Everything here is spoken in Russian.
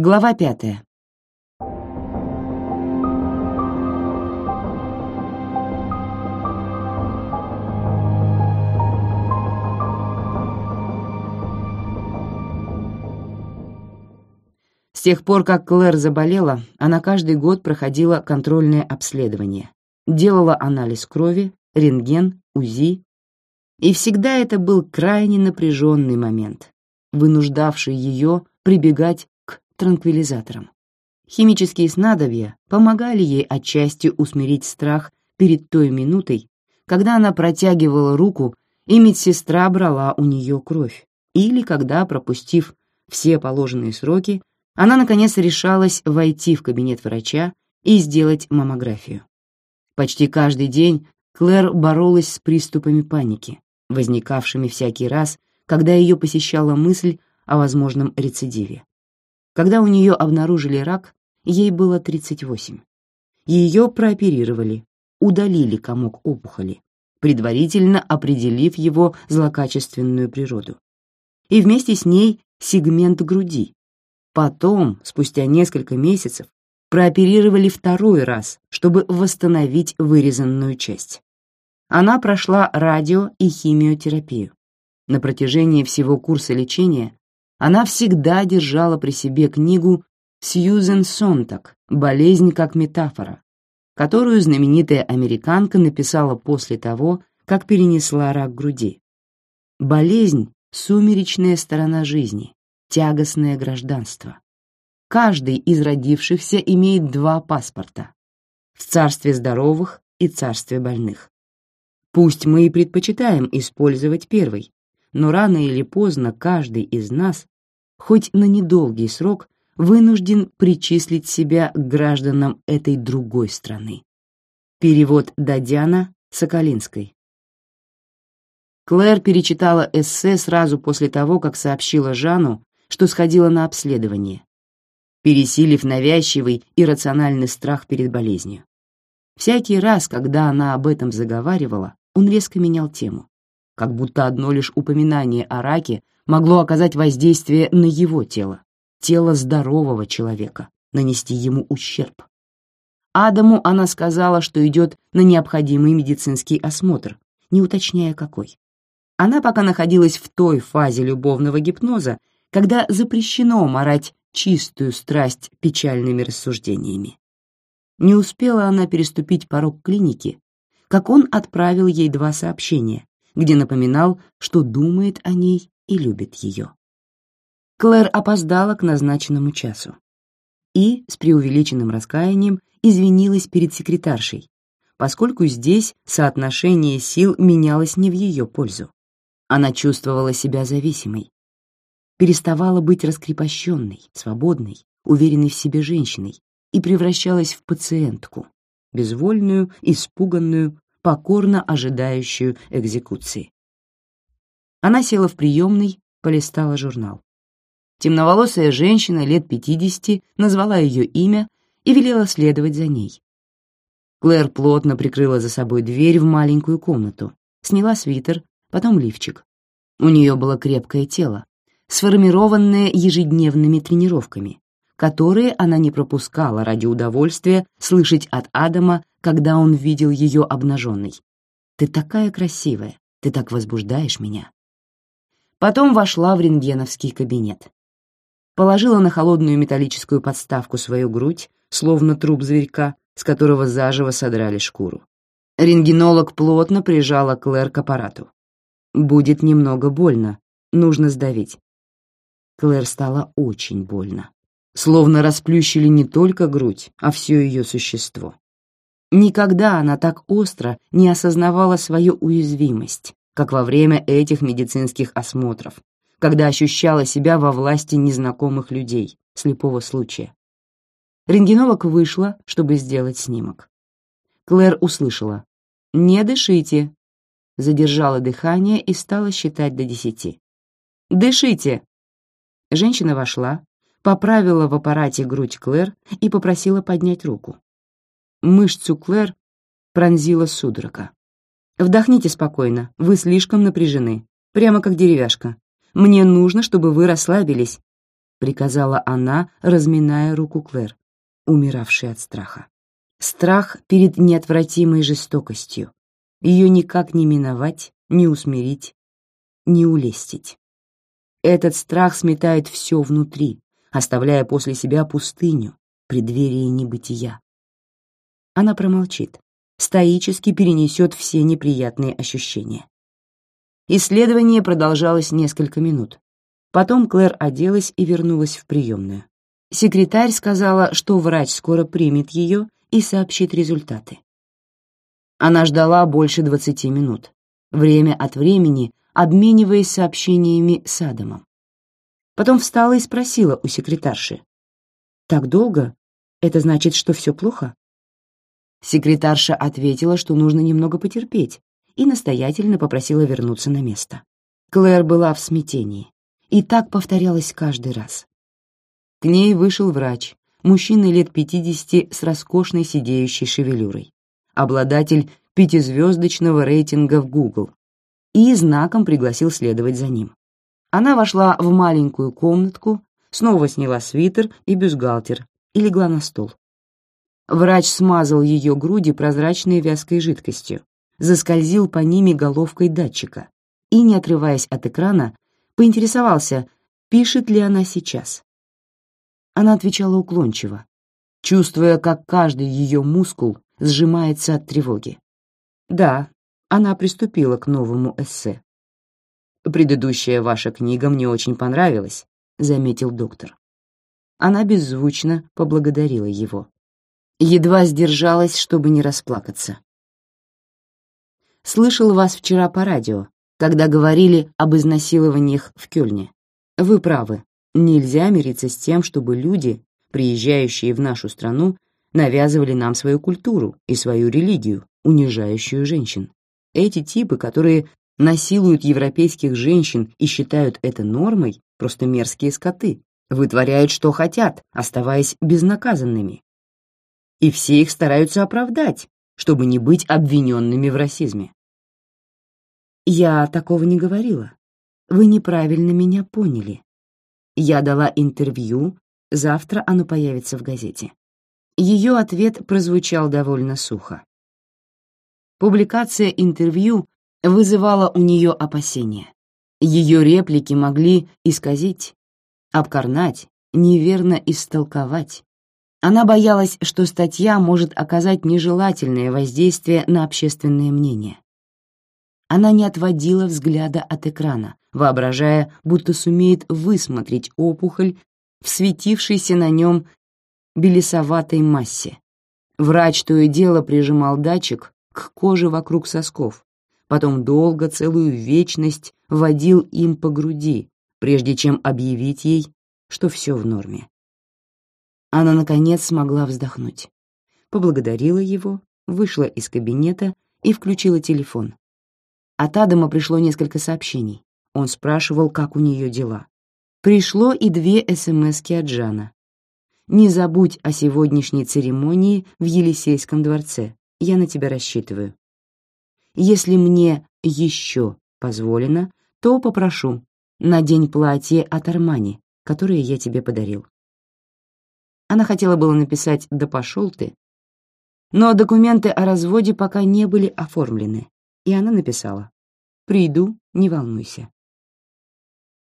Глава пятая. С тех пор, как Клэр заболела, она каждый год проходила контрольное обследование, делала анализ крови, рентген, УЗИ, и всегда это был крайне напряженный момент, вынуждавший ее прибегать транквилизатором. Химические снадобья помогали ей отчасти усмирить страх перед той минутой, когда она протягивала руку, и медсестра брала у нее кровь, или когда, пропустив все положенные сроки, она, наконец, решалась войти в кабинет врача и сделать маммографию. Почти каждый день Клэр боролась с приступами паники, возникавшими всякий раз, когда ее посещала мысль о возможном рецидиве. Когда у нее обнаружили рак, ей было 38. Ее прооперировали, удалили комок опухоли, предварительно определив его злокачественную природу. И вместе с ней сегмент груди. Потом, спустя несколько месяцев, прооперировали второй раз, чтобы восстановить вырезанную часть. Она прошла радио и химиотерапию. На протяжении всего курса лечения она всегда держала при себе книгу Сьюзен Сонтак «Болезнь как метафора», которую знаменитая американка написала после того, как перенесла рак груди. Болезнь — сумеречная сторона жизни, тягостное гражданство. Каждый из родившихся имеет два паспорта — в царстве здоровых и царстве больных. Пусть мы и предпочитаем использовать первый, но рано или поздно каждый из нас, хоть на недолгий срок, вынужден причислить себя к гражданам этой другой страны. Перевод Дадяна Соколинской. Клэр перечитала эссе сразу после того, как сообщила Жану, что сходила на обследование, пересилив навязчивый и рациональный страх перед болезнью. Всякий раз, когда она об этом заговаривала, он резко менял тему как будто одно лишь упоминание о раке могло оказать воздействие на его тело, тело здорового человека, нанести ему ущерб. Адаму она сказала, что идет на необходимый медицинский осмотр, не уточняя какой. Она пока находилась в той фазе любовного гипноза, когда запрещено морать чистую страсть печальными рассуждениями. Не успела она переступить порог клиники, как он отправил ей два сообщения, где напоминал, что думает о ней и любит ее. Клэр опоздала к назначенному часу и, с преувеличенным раскаянием, извинилась перед секретаршей, поскольку здесь соотношение сил менялось не в ее пользу. Она чувствовала себя зависимой, переставала быть раскрепощенной, свободной, уверенной в себе женщиной и превращалась в пациентку, безвольную, испуганную, покорно ожидающую экзекуции. Она села в приемной, полистала журнал. Темноволосая женщина лет пятидесяти назвала ее имя и велела следовать за ней. Клэр плотно прикрыла за собой дверь в маленькую комнату, сняла свитер, потом лифчик. У нее было крепкое тело, сформированное ежедневными тренировками, которые она не пропускала ради удовольствия слышать от Адама, когда он видел ее обнаженной. «Ты такая красивая, ты так возбуждаешь меня». Потом вошла в рентгеновский кабинет. Положила на холодную металлическую подставку свою грудь, словно труп зверька, с которого заживо содрали шкуру. Рентгенолог плотно прижала Клэр к аппарату. «Будет немного больно, нужно сдавить». Клэр стало очень больно словно расплющили не только грудь, а все ее существо. Никогда она так остро не осознавала свою уязвимость, как во время этих медицинских осмотров, когда ощущала себя во власти незнакомых людей, слепого случая. Рентгенолог вышла, чтобы сделать снимок. Клэр услышала «Не дышите», задержала дыхание и стала считать до десяти. «Дышите!» Женщина вошла, поправила в аппарате грудь Клэр и попросила поднять руку. Мышцу Клэр пронзила судорога. «Вдохните спокойно, вы слишком напряжены, прямо как деревяшка. Мне нужно, чтобы вы расслабились». — приказала она, разминая руку Клэр, умиравшей от страха. Страх перед неотвратимой жестокостью. Ее никак не миновать, не усмирить, не улестить. Этот страх сметает все внутри, оставляя после себя пустыню, преддверие небытия. Она промолчит, стоически перенесет все неприятные ощущения. Исследование продолжалось несколько минут. Потом Клэр оделась и вернулась в приемную. Секретарь сказала, что врач скоро примет ее и сообщит результаты. Она ждала больше двадцати минут, время от времени обмениваясь сообщениями с Адамом. Потом встала и спросила у секретарши. «Так долго? Это значит, что все плохо?» Секретарша ответила, что нужно немного потерпеть, и настоятельно попросила вернуться на место. Клэр была в смятении, и так повторялось каждый раз. К ней вышел врач, мужчина лет пятидесяти с роскошной сидеющей шевелюрой, обладатель пятизвездочного рейтинга в Google, и знаком пригласил следовать за ним. Она вошла в маленькую комнатку, снова сняла свитер и бюстгальтер и легла на стол. Врач смазал ее груди прозрачной вязкой жидкостью, заскользил по ними головкой датчика и, не отрываясь от экрана, поинтересовался, пишет ли она сейчас. Она отвечала уклончиво, чувствуя, как каждый ее мускул сжимается от тревоги. Да, она приступила к новому эссе. «Предыдущая ваша книга мне очень понравилась», — заметил доктор. Она беззвучно поблагодарила его. Едва сдержалась, чтобы не расплакаться. «Слышал вас вчера по радио, когда говорили об изнасилованиях в Кёльне. Вы правы, Нельзя мириться с тем, чтобы люди, приезжающие в нашу страну, навязывали нам свою культуру и свою религию, унижающую женщин. Эти типы, которые насилуют европейских женщин и считают это нормой, просто мерзкие скоты, вытворяют, что хотят, оставаясь безнаказанными. И все их стараются оправдать, чтобы не быть обвиненными в расизме. Я такого не говорила. Вы неправильно меня поняли. Я дала интервью, завтра оно появится в газете. Ее ответ прозвучал довольно сухо. Публикация интервью вызывала у нее опасения. Ее реплики могли исказить, обкорнать, неверно истолковать. Она боялась, что статья может оказать нежелательное воздействие на общественное мнение. Она не отводила взгляда от экрана, воображая, будто сумеет высмотреть опухоль в светившейся на нем белесоватой массе. Врач то и дело прижимал датчик к коже вокруг сосков, потом долго, целую вечность водил им по груди, прежде чем объявить ей, что все в норме. Она, наконец, смогла вздохнуть. Поблагодарила его, вышла из кабинета и включила телефон, от Адама пришло несколько сообщений. Он спрашивал, как у нее дела. Пришло и две СМСки от Жана. «Не забудь о сегодняшней церемонии в Елисейском дворце. Я на тебя рассчитываю. Если мне еще позволено, то попрошу. Надень платье от Армани, которое я тебе подарил». Она хотела было написать «Да пошел ты», но документы о разводе пока не были оформлены, и она написала «Приду, не волнуйся».